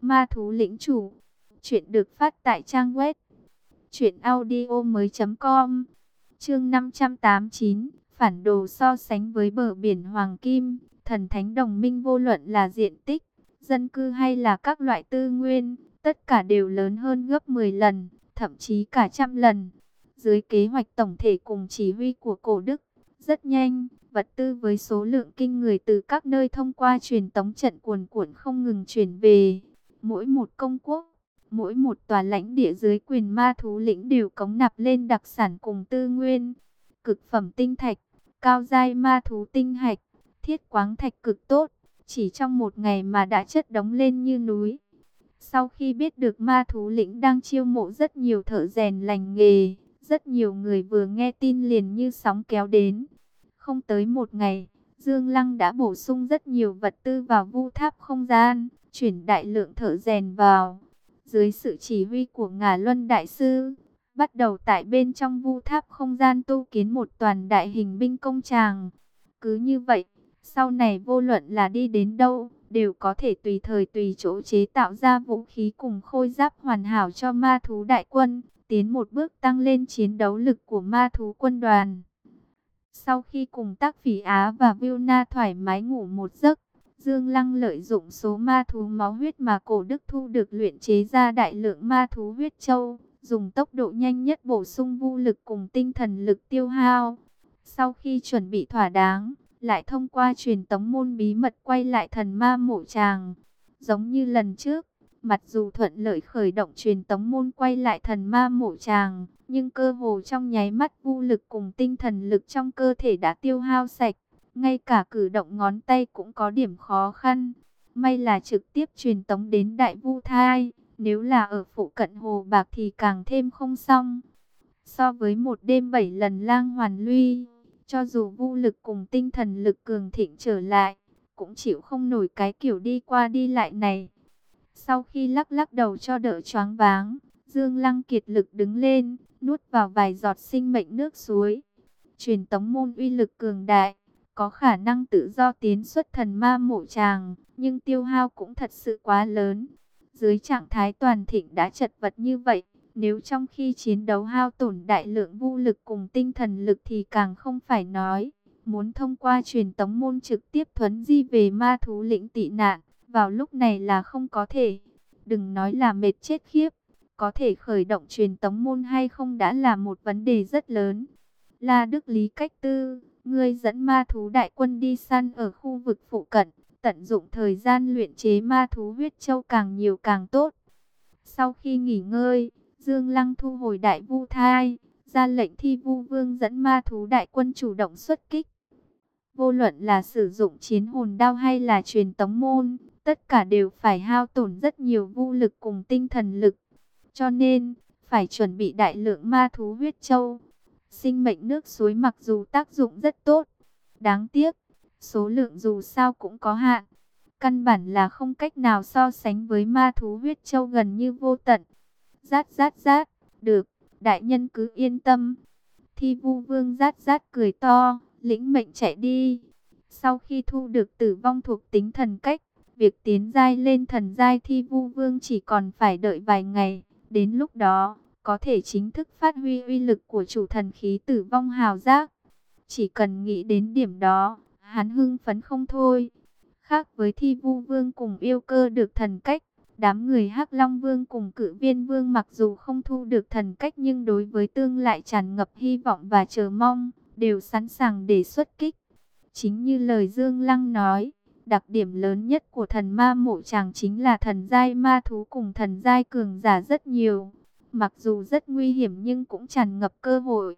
Ma thú lĩnh chủ, chuyện được phát tại trang web chuyện audio mới.com, chương 589 phản đồ so sánh với bờ biển Hoàng Kim, thần thánh đồng minh vô luận là diện tích, dân cư hay là các loại tư nguyên, tất cả đều lớn hơn gấp 10 lần, thậm chí cả trăm lần. Dưới kế hoạch tổng thể cùng chỉ huy của cổ đức, rất nhanh, vật tư với số lượng kinh người từ các nơi thông qua truyền tống trận cuồn cuộn không ngừng chuyển về. Mỗi một công quốc, mỗi một tòa lãnh địa dưới quyền ma thú lĩnh đều cống nạp lên đặc sản cùng tư nguyên, cực phẩm tinh thạch, cao giai ma thú tinh hạch, thiết quáng thạch cực tốt, chỉ trong một ngày mà đã chất đóng lên như núi. Sau khi biết được ma thú lĩnh đang chiêu mộ rất nhiều thợ rèn lành nghề, rất nhiều người vừa nghe tin liền như sóng kéo đến. Không tới một ngày, Dương Lăng đã bổ sung rất nhiều vật tư vào vu tháp không gian, chuyển đại lượng thợ rèn vào. Dưới sự chỉ huy của Ngà Luân Đại Sư, bắt đầu tại bên trong vu tháp không gian tu kiến một toàn đại hình binh công tràng. Cứ như vậy, sau này vô luận là đi đến đâu, đều có thể tùy thời tùy chỗ chế tạo ra vũ khí cùng khôi giáp hoàn hảo cho ma thú đại quân, tiến một bước tăng lên chiến đấu lực của ma thú quân đoàn. Sau khi cùng tác phỉ Á và Vilna thoải mái ngủ một giấc, Dương Lăng lợi dụng số ma thú máu huyết mà cổ đức thu được luyện chế ra đại lượng ma thú huyết châu, dùng tốc độ nhanh nhất bổ sung vũ lực cùng tinh thần lực tiêu hao. Sau khi chuẩn bị thỏa đáng, lại thông qua truyền tống môn bí mật quay lại thần ma mộ tràng. Giống như lần trước, mặc dù thuận lợi khởi động truyền tống môn quay lại thần ma mộ tràng, nhưng cơ hồ trong nháy mắt vô lực cùng tinh thần lực trong cơ thể đã tiêu hao sạch. Ngay cả cử động ngón tay cũng có điểm khó khăn. May là trực tiếp truyền tống đến đại vu thai. Nếu là ở phụ cận hồ bạc thì càng thêm không xong. So với một đêm bảy lần lang hoàn luy, cho dù vũ lực cùng tinh thần lực cường thịnh trở lại, cũng chịu không nổi cái kiểu đi qua đi lại này. Sau khi lắc lắc đầu cho đỡ choáng váng, Dương Lăng kiệt lực đứng lên, nuốt vào vài giọt sinh mệnh nước suối. Truyền tống môn uy lực cường đại, có khả năng tự do tiến xuất thần ma mộ tràng, nhưng tiêu hao cũng thật sự quá lớn. Dưới trạng thái toàn thịnh đã chật vật như vậy, nếu trong khi chiến đấu hao tổn đại lượng vũ lực cùng tinh thần lực thì càng không phải nói. Muốn thông qua truyền tống môn trực tiếp thuấn di về ma thú lĩnh tị nạn, vào lúc này là không có thể. Đừng nói là mệt chết khiếp, có thể khởi động truyền tống môn hay không đã là một vấn đề rất lớn. La Đức Lý Cách Tư, ngươi dẫn ma thú đại quân đi săn ở khu vực phụ cận, tận dụng thời gian luyện chế ma thú huyết châu càng nhiều càng tốt. Sau khi nghỉ ngơi, Dương Lăng thu hồi đại vu thai, ra lệnh thi vu vương dẫn ma thú đại quân chủ động xuất kích. Vô luận là sử dụng chiến hồn đao hay là truyền tống môn, tất cả đều phải hao tổn rất nhiều vu lực cùng tinh thần lực. Cho nên, phải chuẩn bị đại lượng ma thú huyết châu. Sinh mệnh nước suối mặc dù tác dụng rất tốt, đáng tiếc, số lượng dù sao cũng có hạn. Căn bản là không cách nào so sánh với ma thú huyết châu gần như vô tận. Rát rát rát, được, đại nhân cứ yên tâm. Thi vu vương rát rát cười to, lĩnh mệnh chạy đi. Sau khi thu được tử vong thuộc tính thần cách, việc tiến giai lên thần giai thi vu vương chỉ còn phải đợi vài ngày. Đến lúc đó, có thể chính thức phát huy uy lực của chủ thần khí tử vong hào giác. Chỉ cần nghĩ đến điểm đó, hắn hưng phấn không thôi. Khác với thi vu vương cùng yêu cơ được thần cách, đám người hắc Long Vương cùng cử viên vương mặc dù không thu được thần cách nhưng đối với tương lại tràn ngập hy vọng và chờ mong, đều sẵn sàng để xuất kích. Chính như lời Dương Lăng nói, đặc điểm lớn nhất của thần ma mộ chàng chính là thần giai ma thú cùng thần giai cường giả rất nhiều. Mặc dù rất nguy hiểm nhưng cũng tràn ngập cơ hội.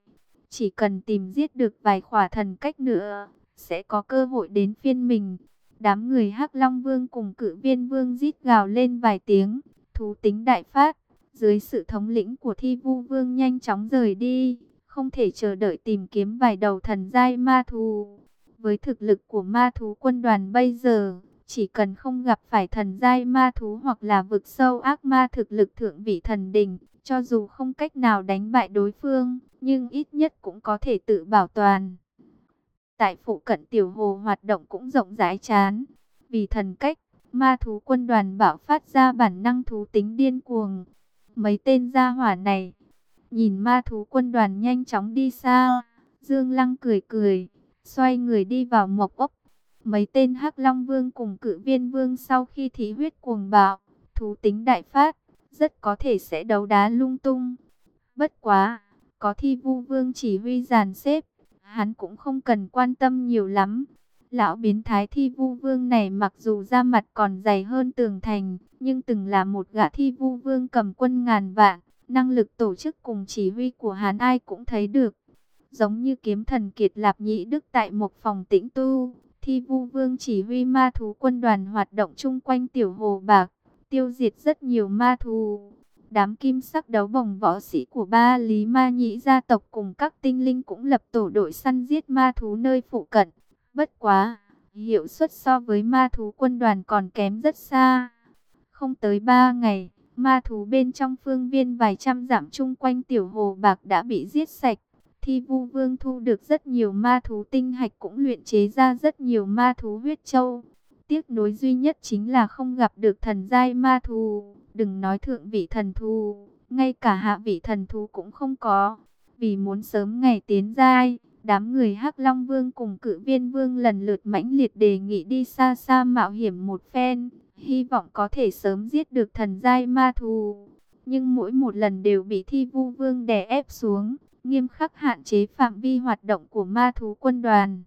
Chỉ cần tìm giết được vài khỏa thần cách nữa, sẽ có cơ hội đến phiên mình. Đám người hắc Long Vương cùng cử viên Vương rít gào lên vài tiếng, thú tính đại phát. Dưới sự thống lĩnh của thi vu vương nhanh chóng rời đi, không thể chờ đợi tìm kiếm vài đầu thần giai ma thú. Với thực lực của ma thú quân đoàn bây giờ, chỉ cần không gặp phải thần giai ma thú hoặc là vực sâu ác ma thực lực thượng vị thần đình, cho dù không cách nào đánh bại đối phương, nhưng ít nhất cũng có thể tự bảo toàn. Tại phụ cận tiểu hồ hoạt động cũng rộng rãi chán. Vì thần cách, ma thú quân đoàn bảo phát ra bản năng thú tính điên cuồng. Mấy tên gia hỏa này, nhìn ma thú quân đoàn nhanh chóng đi xa. Dương Lăng cười cười, xoay người đi vào mộc ốc. Mấy tên hắc Long Vương cùng cự viên Vương sau khi thí huyết cuồng bạo, thú tính đại phát, rất có thể sẽ đấu đá lung tung. Bất quá, có thi vu Vương chỉ huy dàn xếp, hắn cũng không cần quan tâm nhiều lắm. Lão biến thái thi vu vương này mặc dù da mặt còn dày hơn tường thành, nhưng từng là một gã thi vu vương cầm quân ngàn vạn, năng lực tổ chức cùng chỉ huy của hắn ai cũng thấy được. Giống như kiếm thần kiệt lạp nhị đức tại một phòng tĩnh tu, thi vu vương chỉ huy ma thú quân đoàn hoạt động chung quanh tiểu hồ bạc, tiêu diệt rất nhiều ma thú. Đám kim sắc đấu bồng võ sĩ của ba lý ma nhĩ gia tộc cùng các tinh linh cũng lập tổ đội săn giết ma thú nơi phụ cận. Bất quá, hiệu suất so với ma thú quân đoàn còn kém rất xa. Không tới ba ngày, ma thú bên trong phương viên vài trăm giảm chung quanh tiểu hồ bạc đã bị giết sạch. Thi vu vương thu được rất nhiều ma thú tinh hạch cũng luyện chế ra rất nhiều ma thú huyết châu. Tiếc nối duy nhất chính là không gặp được thần giai ma thú. Đừng nói thượng vị thần thú, ngay cả hạ vị thần thú cũng không có. Vì muốn sớm ngày tiến giai, đám người hắc Long Vương cùng cự viên Vương lần lượt mãnh liệt đề nghị đi xa xa mạo hiểm một phen, hy vọng có thể sớm giết được thần giai ma thú. Nhưng mỗi một lần đều bị thi vu vương đè ép xuống, nghiêm khắc hạn chế phạm vi hoạt động của ma thú quân đoàn.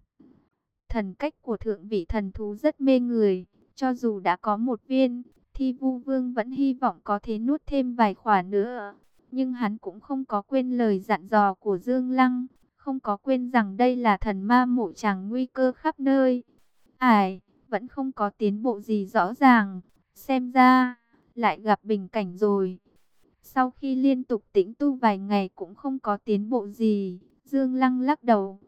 Thần cách của thượng vị thần thú rất mê người, cho dù đã có một viên, Thi vu vương vẫn hy vọng có thể nuốt thêm vài khỏa nữa. Nhưng hắn cũng không có quên lời dặn dò của Dương Lăng. Không có quên rằng đây là thần ma mộ chàng nguy cơ khắp nơi. Ải, vẫn không có tiến bộ gì rõ ràng. Xem ra, lại gặp bình cảnh rồi. Sau khi liên tục tĩnh tu vài ngày cũng không có tiến bộ gì. Dương Lăng lắc đầu.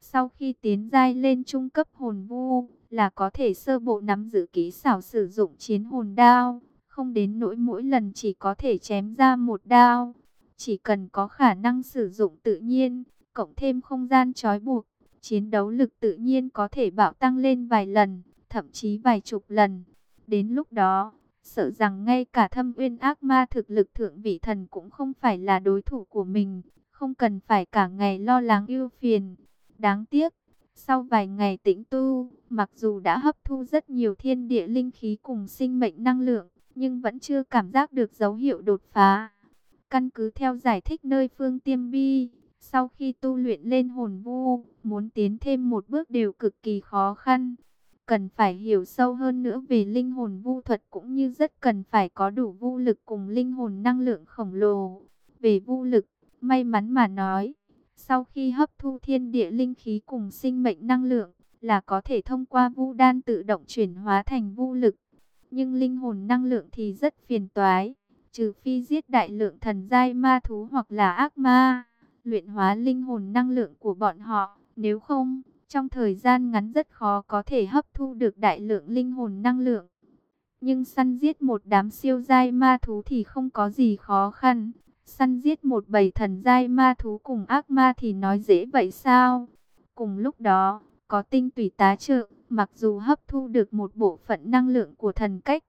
Sau khi tiến giai lên trung cấp hồn vu, là có thể sơ bộ nắm giữ ký xảo sử dụng chiến hồn đao, không đến nỗi mỗi lần chỉ có thể chém ra một đao. Chỉ cần có khả năng sử dụng tự nhiên, cộng thêm không gian trói buộc, chiến đấu lực tự nhiên có thể bạo tăng lên vài lần, thậm chí vài chục lần. Đến lúc đó, sợ rằng ngay cả thâm uyên ác ma thực lực thượng vị thần cũng không phải là đối thủ của mình, không cần phải cả ngày lo lắng ưu phiền. Đáng tiếc, sau vài ngày tĩnh tu, mặc dù đã hấp thu rất nhiều thiên địa linh khí cùng sinh mệnh năng lượng, nhưng vẫn chưa cảm giác được dấu hiệu đột phá. Căn cứ theo giải thích nơi phương tiêm bi, sau khi tu luyện lên hồn vu, muốn tiến thêm một bước đều cực kỳ khó khăn. Cần phải hiểu sâu hơn nữa về linh hồn vu thuật cũng như rất cần phải có đủ vu lực cùng linh hồn năng lượng khổng lồ. Về vu lực, may mắn mà nói, sau khi hấp thu thiên địa linh khí cùng sinh mệnh năng lượng, là có thể thông qua vu đan tự động chuyển hóa thành vu lực. Nhưng linh hồn năng lượng thì rất phiền toái, trừ phi giết đại lượng thần giai ma thú hoặc là ác ma, luyện hóa linh hồn năng lượng của bọn họ, nếu không, trong thời gian ngắn rất khó có thể hấp thu được đại lượng linh hồn năng lượng. Nhưng săn giết một đám siêu giai ma thú thì không có gì khó khăn, Săn giết một bầy thần giai ma thú cùng ác ma thì nói dễ vậy sao? Cùng lúc đó, có tinh tùy tá trợ, mặc dù hấp thu được một bộ phận năng lượng của thần cách,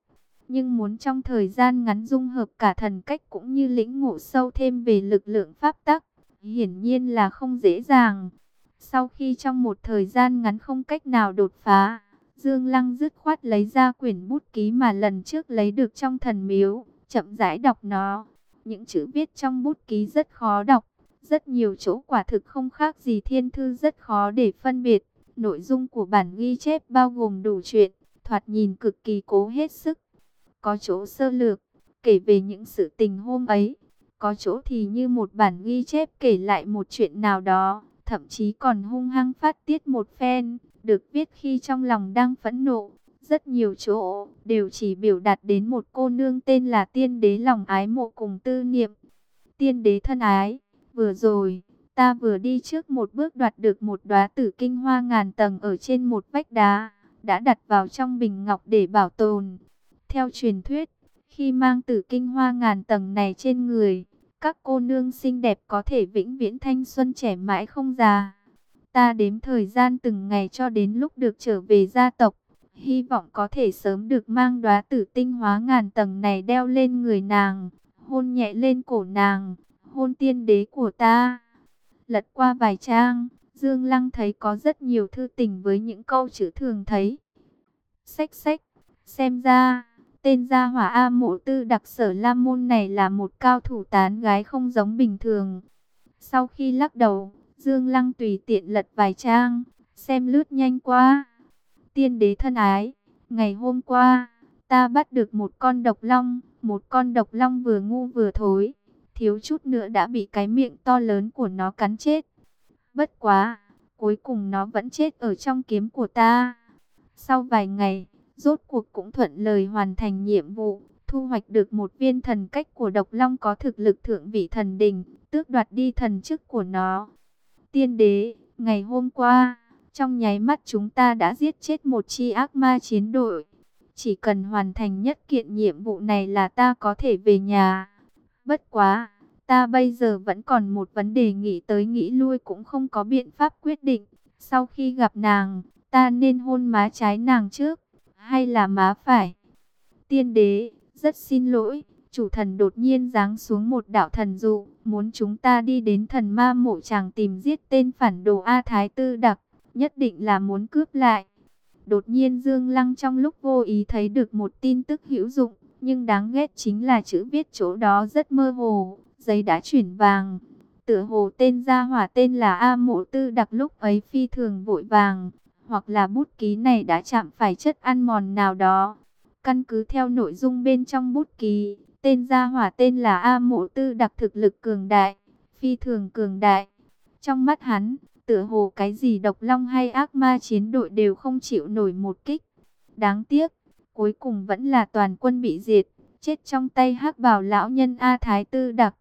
nhưng muốn trong thời gian ngắn dung hợp cả thần cách cũng như lĩnh ngộ sâu thêm về lực lượng pháp tắc, hiển nhiên là không dễ dàng. Sau khi trong một thời gian ngắn không cách nào đột phá, Dương Lăng dứt khoát lấy ra quyển bút ký mà lần trước lấy được trong thần miếu, chậm rãi đọc nó. Những chữ viết trong bút ký rất khó đọc, rất nhiều chỗ quả thực không khác gì thiên thư rất khó để phân biệt. Nội dung của bản ghi chép bao gồm đủ chuyện, thoạt nhìn cực kỳ cố hết sức. Có chỗ sơ lược, kể về những sự tình hôm ấy. Có chỗ thì như một bản ghi chép kể lại một chuyện nào đó, thậm chí còn hung hăng phát tiết một phen, được viết khi trong lòng đang phẫn nộ. Rất nhiều chỗ đều chỉ biểu đạt đến một cô nương tên là tiên đế lòng ái mộ cùng tư niệm. Tiên đế thân ái, vừa rồi, ta vừa đi trước một bước đoạt được một đóa tử kinh hoa ngàn tầng ở trên một vách đá, đã đặt vào trong bình ngọc để bảo tồn. Theo truyền thuyết, khi mang tử kinh hoa ngàn tầng này trên người, các cô nương xinh đẹp có thể vĩnh viễn thanh xuân trẻ mãi không già. Ta đếm thời gian từng ngày cho đến lúc được trở về gia tộc, hy vọng có thể sớm được mang đóa tử tinh hóa ngàn tầng này đeo lên người nàng, hôn nhẹ lên cổ nàng, hôn tiên đế của ta. Lật qua vài trang, Dương Lăng thấy có rất nhiều thư tình với những câu chữ thường thấy. Xách xách, xem ra, tên gia hỏa A mộ tư đặc sở La Môn này là một cao thủ tán gái không giống bình thường. Sau khi lắc đầu, Dương Lăng tùy tiện lật vài trang, xem lướt nhanh qua. Tiên đế thân ái, ngày hôm qua, ta bắt được một con độc long, một con độc long vừa ngu vừa thối, thiếu chút nữa đã bị cái miệng to lớn của nó cắn chết. Bất quá, cuối cùng nó vẫn chết ở trong kiếm của ta. Sau vài ngày, rốt cuộc cũng thuận lời hoàn thành nhiệm vụ, thu hoạch được một viên thần cách của độc long có thực lực thượng vị thần đình, tước đoạt đi thần chức của nó. Tiên đế, ngày hôm qua, trong nháy mắt chúng ta đã giết chết một chi ác ma chiến đội. Chỉ cần hoàn thành nhất kiện nhiệm vụ này là ta có thể về nhà. Bất quá, ta bây giờ vẫn còn một vấn đề nghĩ tới nghĩ lui cũng không có biện pháp quyết định. Sau khi gặp nàng, ta nên hôn má trái nàng trước, hay là má phải? Tiên đế, rất xin lỗi, chủ thần đột nhiên giáng xuống một đạo thần dụ, muốn chúng ta đi đến thần ma mộ chàng tìm giết tên phản đồ A Thái Tư Đặc, nhất định là muốn cướp lại. Đột nhiên Dương Lăng trong lúc vô ý thấy được một tin tức hữu dụng, nhưng đáng ghét chính là chữ viết chỗ đó rất mơ hồ, giấy đã chuyển vàng. Tựa hồ tên gia hỏa tên là A Mộ Tư Đặc lúc ấy phi thường vội vàng, hoặc là bút ký này đã chạm phải chất ăn mòn nào đó. Căn cứ theo nội dung bên trong bút ký, tên gia hỏa tên là A Mộ Tư Đặc thực lực cường đại, phi thường cường đại. Trong mắt hắn, tựa hồ cái gì độc long hay ác ma chiến đội đều không chịu nổi một kích. Đáng tiếc, cuối cùng vẫn là toàn quân bị diệt, chết trong tay hắc bảo lão nhân A Thái Tư Đặc.